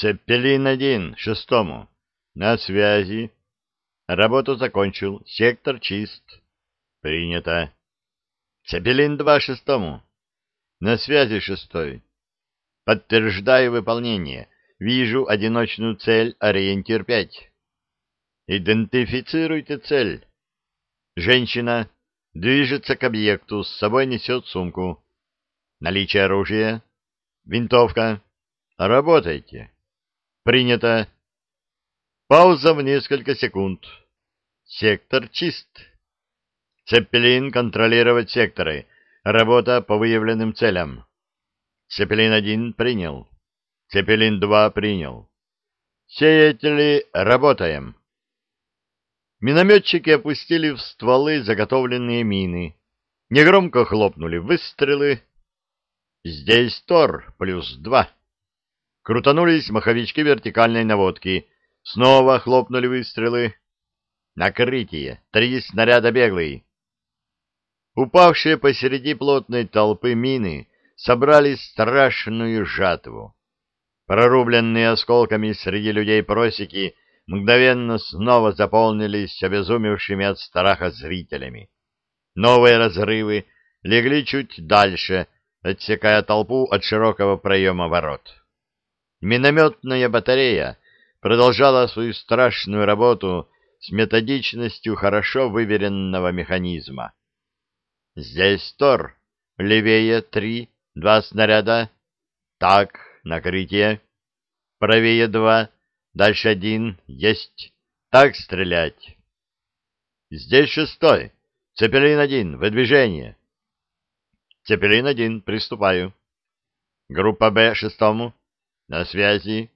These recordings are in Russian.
Цепелин-1, шестому. На связи. Работу закончил. Сектор чист. Принято. Цепелин-2, шестому. На связи, шестой. Подтверждаю выполнение. Вижу одиночную цель, ориентир 5. Идентифицируйте цель. Женщина движется к объекту, с собой несет сумку. Наличие оружия. Винтовка. Работайте. Принято. Пауза в несколько секунд. Сектор чист. Цепелин контролировать секторы. Работа по выявленным целям. Цепелин-1 принял. Цепелин-2 принял. Сеятели, работаем. Минометчики опустили в стволы заготовленные мины. Негромко хлопнули выстрелы. Здесь Тор плюс два. Крутанулись маховички вертикальной наводки. Снова хлопнули выстрелы. Накрытие. Три снаряда беглый. Упавшие посреди плотной толпы мины собрали страшную жатву. Прорубленные осколками среди людей просеки мгновенно снова заполнились обезумевшими от страха зрителями. Новые разрывы легли чуть дальше, отсекая толпу от широкого проема ворот. Минометная батарея продолжала свою страшную работу с методичностью хорошо выверенного механизма. Здесь Тор, левее три, два снаряда. Так, накрытие. Правее два, дальше один, есть. Так стрелять. Здесь шестой. Цепелин один, выдвижение. Цепелин один, приступаю. Группа Б шестому. На связи.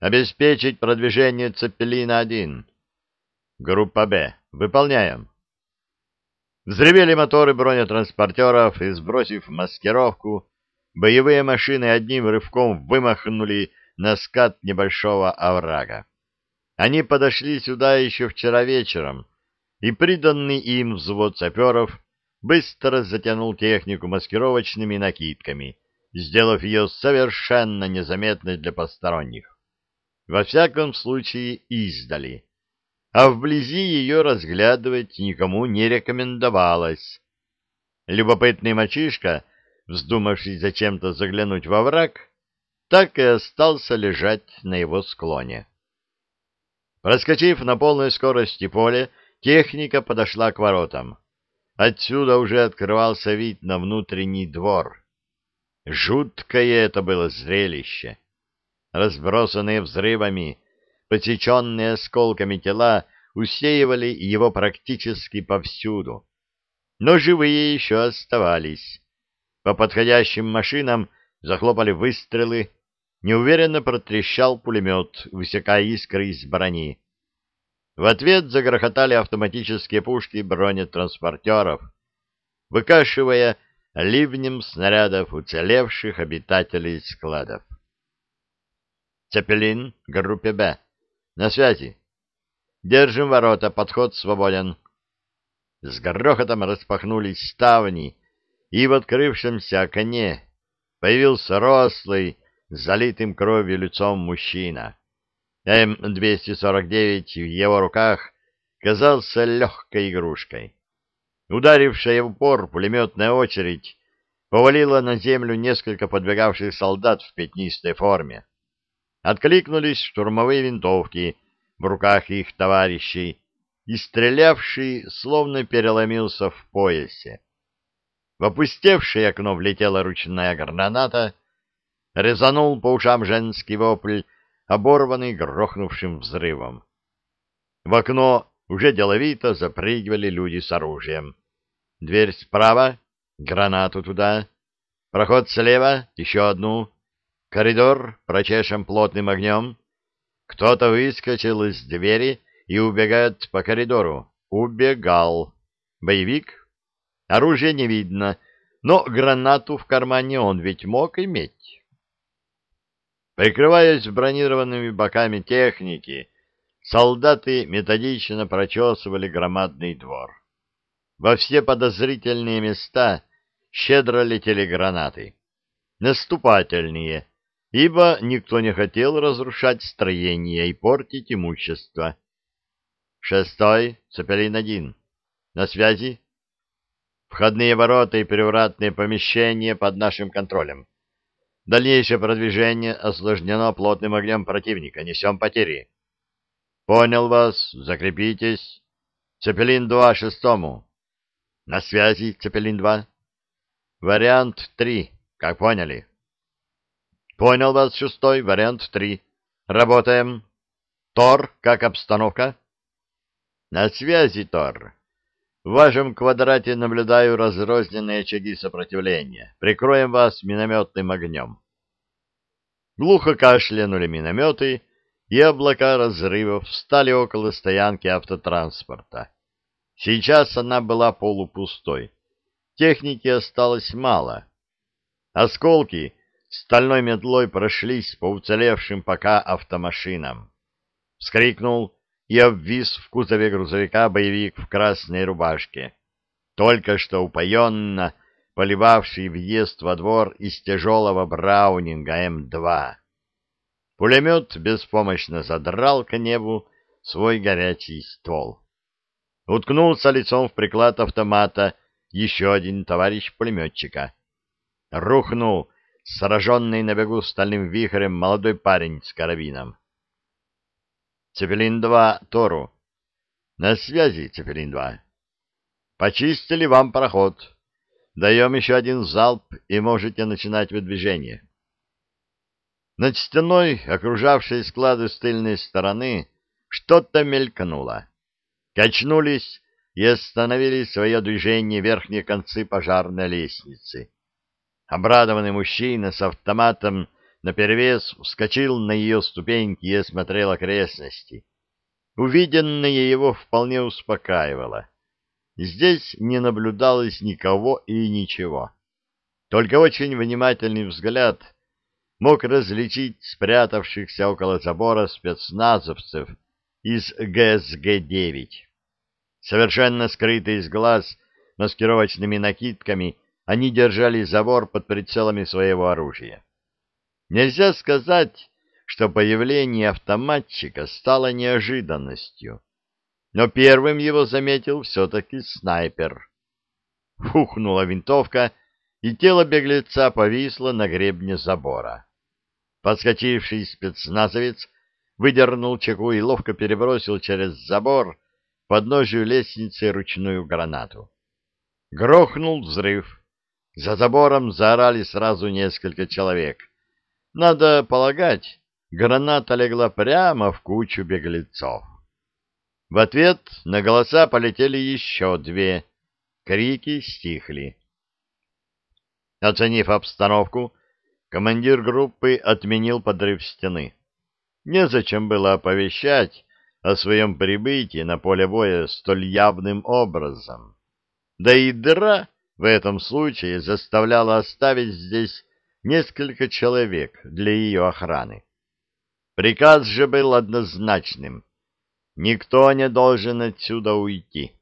Обеспечить продвижение Цепелина один. Группа Б. Выполняем. Взревели моторы бронетранспортеров и, сбросив маскировку, боевые машины одним рывком вымахнули на скат небольшого оврага. Они подошли сюда еще вчера вечером, и приданный им взвод саперов быстро затянул технику маскировочными накидками, сделав ее совершенно незаметной для посторонних. Во всяком случае, издали а вблизи ее разглядывать никому не рекомендовалось. Любопытный мальчишка, вздумавший зачем-то заглянуть во враг, так и остался лежать на его склоне. Проскочив на полной скорости поле, техника подошла к воротам. Отсюда уже открывался вид на внутренний двор. Жуткое это было зрелище. Разбросанные взрывами, Посеченные осколками тела усеивали его практически повсюду. Но живые еще оставались. По подходящим машинам захлопали выстрелы, неуверенно протрещал пулемет, высекая искры из брони. В ответ загрохотали автоматические пушки бронетранспортеров, выкашивая ливнем снарядов уцелевших обитателей складов. Цепелин, группе «Б». На связи. Держим ворота, подход свободен. С грохотом распахнулись ставни, и в открывшемся окне появился рослый, залитым кровью лицом мужчина. М-249 в его руках казался легкой игрушкой. Ударившая в упор пулеметная очередь повалила на землю несколько подбегавших солдат в пятнистой форме откликнулись штурмовые винтовки в руках их товарищей, и стрелявший словно переломился в поясе. В опустевшее окно влетела ручная граната, резанул по ушам женский вопль, оборванный грохнувшим взрывом. В окно уже деловито запрыгивали люди с оружием. Дверь справа, гранату туда, проход слева, еще одну, Коридор прочешем плотным огнем. Кто-то выскочил из двери и убегает по коридору. Убегал. Боевик? Оружия не видно, но гранату в кармане он ведь мог иметь. Прикрываясь бронированными боками техники, солдаты методично прочесывали громадный двор. Во все подозрительные места щедро летели гранаты. Наступательные, ибо никто не хотел разрушать строение и портить имущество. Шестой, Цепелин-1. На связи? Входные ворота и перевратные помещения под нашим контролем. Дальнейшее продвижение осложнено плотным огнем противника. Несем потери. Понял вас. Закрепитесь. Цепелин-2 шестому. На связи, Цепелин-2. Вариант 3. Как поняли? Понял вас, шестой. Вариант 3. Работаем. Тор, как обстановка? На связи, Тор. В вашем квадрате наблюдаю разрозненные очаги сопротивления. Прикроем вас минометным огнем. Глухо кашлянули минометы, и облака разрывов встали около стоянки автотранспорта. Сейчас она была полупустой. Техники осталось мало. Осколки стальной метлой прошлись по уцелевшим пока автомашинам. Вскрикнул и обвис в кузове грузовика боевик в красной рубашке, только что упоенно поливавший въезд во двор из тяжелого браунинга М2. Пулемет беспомощно задрал к небу свой горячий ствол. Уткнулся лицом в приклад автомата еще один товарищ пулеметчика. Рухнул, сраженный на бегу стальным вихрем, молодой парень с карабином. Цепелин-2 Тору. На связи, Цепелин-2. Почистили вам проход. Даем еще один залп, и можете начинать выдвижение. Над стеной, окружавшей склады с тыльной стороны, что-то мелькнуло. Качнулись и остановили свое движение верхние концы пожарной лестницы. Обрадованный мужчина с автоматом наперевес вскочил на ее ступеньки и осмотрел окрестности. Увиденное его вполне успокаивало. Здесь не наблюдалось никого и ничего. Только очень внимательный взгляд мог различить спрятавшихся около забора спецназовцев из ГСГ-9. Совершенно скрытые из глаз маскировочными накидками, они держали забор под прицелами своего оружия. Нельзя сказать, что появление автоматчика стало неожиданностью, но первым его заметил все-таки снайпер. Фухнула винтовка, и тело беглеца повисло на гребне забора. Подскочивший спецназовец выдернул чеку и ловко перебросил через забор подножию лестницы ручную гранату. Грохнул взрыв. За забором заорали сразу несколько человек. Надо полагать, граната легла прямо в кучу беглецов. В ответ на голоса полетели еще две. Крики стихли. Оценив обстановку, командир группы отменил подрыв стены. Незачем было оповещать о своем прибытии на поле боя столь явным образом. Да и дыра в этом случае заставляла оставить здесь несколько человек для ее охраны. Приказ же был однозначным. Никто не должен отсюда уйти.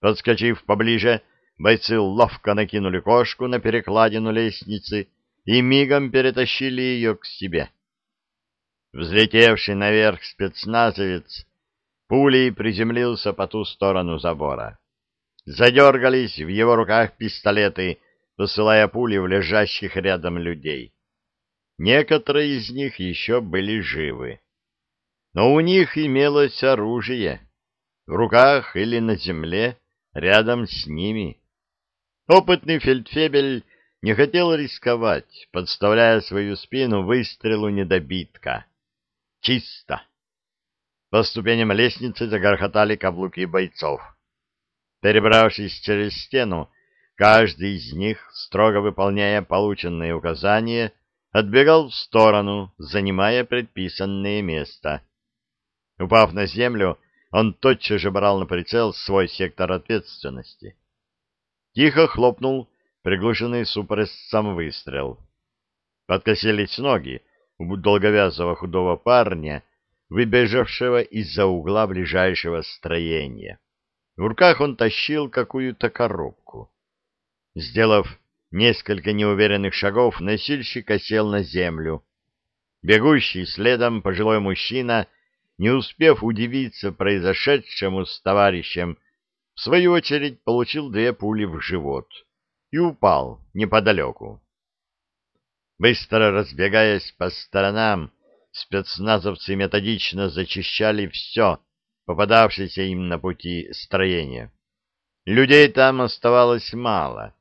Подскочив поближе, бойцы ловко накинули кошку на перекладину лестницы и мигом перетащили ее к себе. Взлетевший наверх спецназовец пулей приземлился по ту сторону забора. Задергались в его руках пистолеты, посылая пули в лежащих рядом людей. Некоторые из них еще были живы. Но у них имелось оружие. В руках или на земле, рядом с ними. Опытный фельдфебель не хотел рисковать, подставляя свою спину выстрелу недобитка. Чисто. По ступеням лестницы загорхотали каблуки бойцов. Перебравшись через стену, Каждый из них, строго выполняя полученные указания, отбегал в сторону, занимая предписанное место. Упав на землю, он тотчас же брал на прицел свой сектор ответственности. Тихо хлопнул приглушенный супрессом выстрел. Подкосились ноги у долговязого худого парня, выбежавшего из-за угла ближайшего строения. В руках он тащил какую-то коробку. Сделав несколько неуверенных шагов, носильщик осел на землю, Бегущий следом пожилой мужчина, не успев удивиться произошедшему с товарищем, в свою очередь получил две пули в живот и упал неподалеку. Быстро разбегаясь по сторонам, спецназовцы методично зачищали все, попадавшееся им на пути строения. Людей там оставалось мало.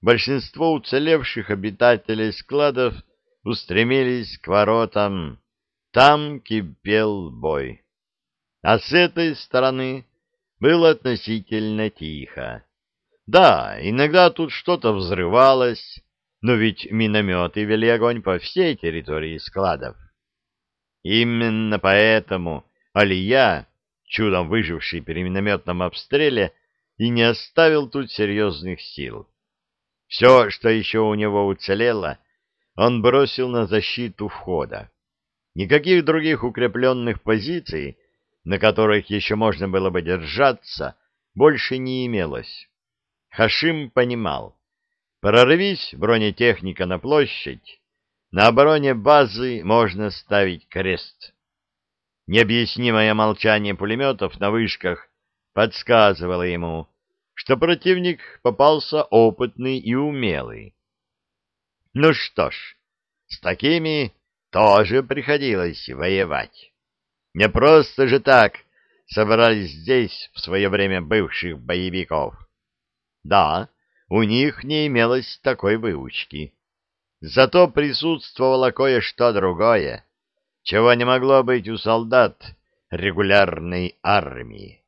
Большинство уцелевших обитателей складов устремились к воротам. Там кипел бой. А с этой стороны было относительно тихо. Да, иногда тут что-то взрывалось, но ведь минометы вели огонь по всей территории складов. Именно поэтому Алия, чудом выживший при минометном обстреле, и не оставил тут серьезных сил. Все, что еще у него уцелело, он бросил на защиту входа. Никаких других укрепленных позиций, на которых еще можно было бы держаться, больше не имелось. Хашим понимал, прорвись бронетехника на площадь, на обороне базы можно ставить крест. Необъяснимое молчание пулеметов на вышках подсказывало ему, что противник попался опытный и умелый. Ну что ж, с такими тоже приходилось воевать. Не просто же так собрались здесь в свое время бывших боевиков. Да, у них не имелось такой выучки. Зато присутствовало кое-что другое, чего не могло быть у солдат регулярной армии.